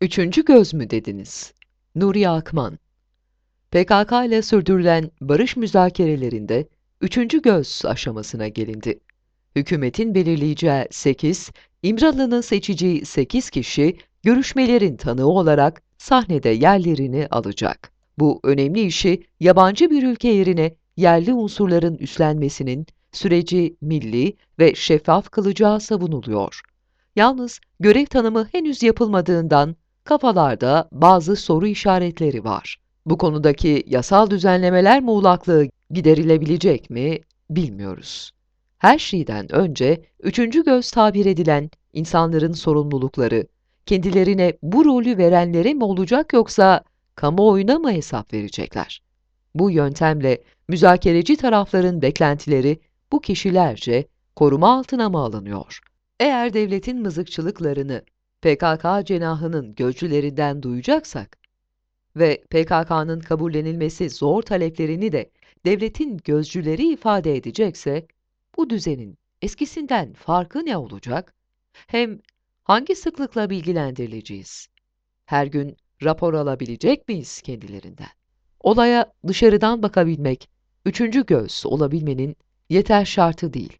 Üçüncü göz mü dediniz? Nuri Akman PKK ile sürdürülen barış müzakerelerinde üçüncü göz aşamasına gelindi. Hükümetin belirleyeceği 8, İmralı'nın seçeceği 8 kişi görüşmelerin tanığı olarak sahnede yerlerini alacak. Bu önemli işi yabancı bir ülke yerine yerli unsurların üstlenmesinin süreci milli ve şeffaf kılacağı savunuluyor. Yalnız görev tanımı henüz yapılmadığından kafalarda bazı soru işaretleri var. Bu konudaki yasal düzenlemeler muğlaklığı giderilebilecek mi bilmiyoruz. Her şeyden önce üçüncü göz tabir edilen insanların sorumlulukları, kendilerine bu rolü verenlere mi olacak yoksa kamuoyuna mı hesap verecekler? Bu yöntemle müzakereci tarafların beklentileri bu kişilerce koruma altına mı alınıyor? Eğer devletin mızıkçılıklarını PKK cenahının gözcülerinden duyacaksak ve PKK'nın kabullenilmesi zor taleplerini de devletin gözcüleri ifade edecekse, bu düzenin eskisinden farkı ne olacak? Hem hangi sıklıkla bilgilendirileceğiz? Her gün rapor alabilecek miyiz kendilerinden? Olaya dışarıdan bakabilmek, üçüncü göz olabilmenin yeter şartı değil.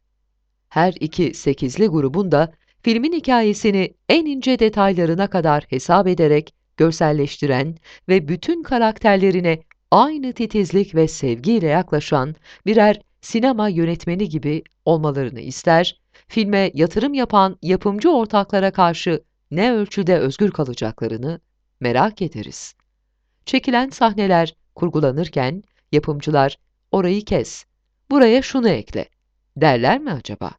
Her iki sekizli grubun da filmin hikayesini en ince detaylarına kadar hesap ederek görselleştiren ve bütün karakterlerine aynı titizlik ve sevgiyle yaklaşan birer sinema yönetmeni gibi olmalarını ister, filme yatırım yapan yapımcı ortaklara karşı ne ölçüde özgür kalacaklarını merak ederiz. Çekilen sahneler kurgulanırken yapımcılar orayı kes, buraya şunu ekle derler mi acaba?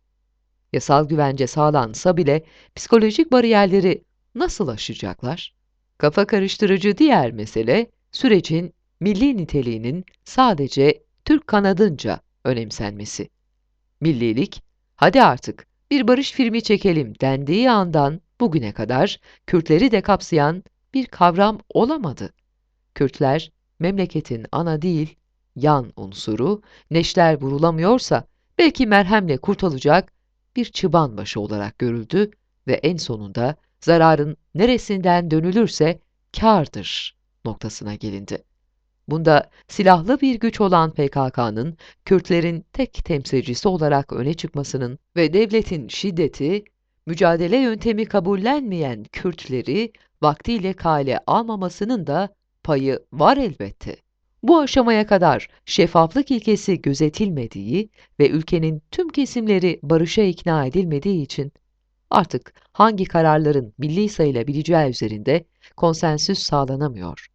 Yasal güvence sağlansa bile psikolojik bariyerleri nasıl aşacaklar? Kafa karıştırıcı diğer mesele sürecin milli niteliğinin sadece Türk kanadınca önemsenmesi. Millilik, hadi artık bir barış filmi çekelim dendiği andan bugüne kadar Kürtleri de kapsayan bir kavram olamadı. Kürtler memleketin ana değil, yan unsuru, neşter vurulamıyorsa belki merhemle kurtulacak bir çıban başı olarak görüldü ve en sonunda zararın neresinden dönülürse kârdır noktasına gelindi. Bunda silahlı bir güç olan PKK'nın Kürtlerin tek temsilcisi olarak öne çıkmasının ve devletin şiddeti, mücadele yöntemi kabullenmeyen Kürtleri vaktiyle kale almamasının da payı var elbette. Bu aşamaya kadar şeffaflık ilkesi gözetilmediği ve ülkenin tüm kesimleri barışa ikna edilmediği için artık hangi kararların milli sayılabileceği üzerinde konsensüs sağlanamıyor.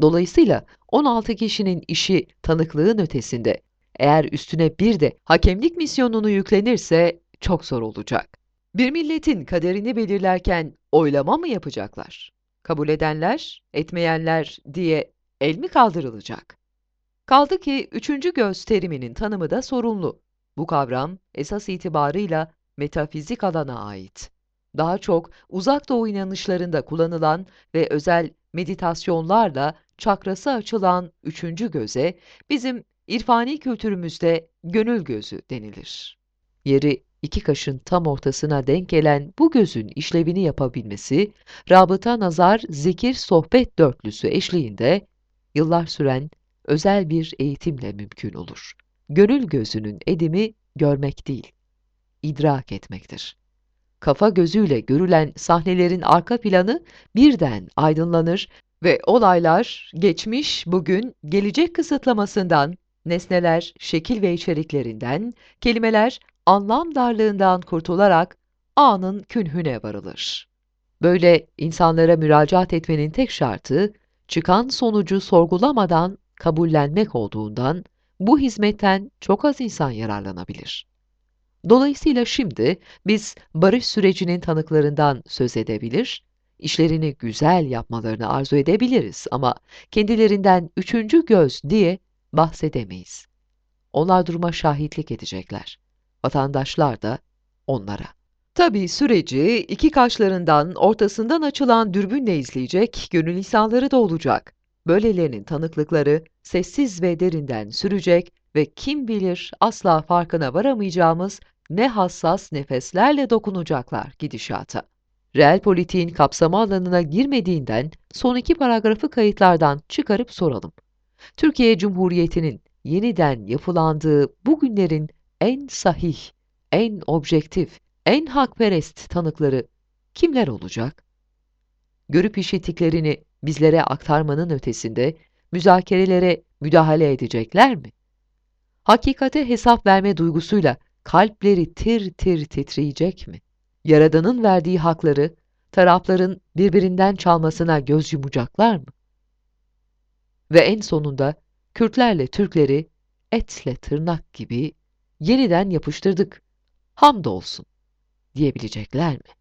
Dolayısıyla 16 kişinin işi tanıklığın ötesinde eğer üstüne bir de hakemlik misyonunu yüklenirse çok zor olacak. Bir milletin kaderini belirlerken oylama mı yapacaklar? Kabul edenler, etmeyenler diye el mi kaldırılacak? Kaldı ki üçüncü göz teriminin tanımı da sorunlu. Bu kavram esas itibarıyla metafizik alana ait. Daha çok uzak doğu inanışlarında kullanılan ve özel meditasyonlarla çakrası açılan üçüncü göze bizim irfani kültürümüzde gönül gözü denilir. Yeri iki kaşın tam ortasına denk gelen bu gözün işlevini yapabilmesi, rabıta nazar zikir sohbet dörtlüsü eşliğinde yıllar süren özel bir eğitimle mümkün olur. Gönül gözünün edimi görmek değil, idrak etmektir. Kafa gözüyle görülen sahnelerin arka planı birden aydınlanır ve olaylar geçmiş, bugün, gelecek kısıtlamasından, nesneler şekil ve içeriklerinden, kelimeler anlam darlığından kurtularak anın künhüne varılır. Böyle insanlara müracaat etmenin tek şartı, çıkan sonucu sorgulamadan kabullenmek olduğundan bu hizmetten çok az insan yararlanabilir. Dolayısıyla şimdi biz barış sürecinin tanıklarından söz edebilir, işlerini güzel yapmalarını arzu edebiliriz ama kendilerinden üçüncü göz diye bahsedemeyiz. Onlar duruma şahitlik edecekler. Vatandaşlar da onlara. Tabii süreci iki kaşlarından, ortasından açılan dürbünle izleyecek gönül insanları da olacak. Böylelerinin tanıklıkları sessiz ve derinden sürecek ve kim bilir asla farkına varamayacağımız ne hassas nefeslerle dokunacaklar gidişata. reel politiğin kapsama alanına girmediğinden son iki paragrafı kayıtlardan çıkarıp soralım. Türkiye Cumhuriyeti'nin yeniden yapılandığı bugünlerin en sahih, en objektif, en hakperest tanıkları kimler olacak? Görüp işittiklerini bizlere aktarmanın ötesinde müzakerelere müdahale edecekler mi? Hakikate hesap verme duygusuyla kalpleri tir tir titreyecek mi? Yaradan'ın verdiği hakları tarafların birbirinden çalmasına göz yumacaklar mı? Ve en sonunda Kürtlerle Türkleri etle tırnak gibi yeniden yapıştırdık. Hamdolsun diyebilecekler mi?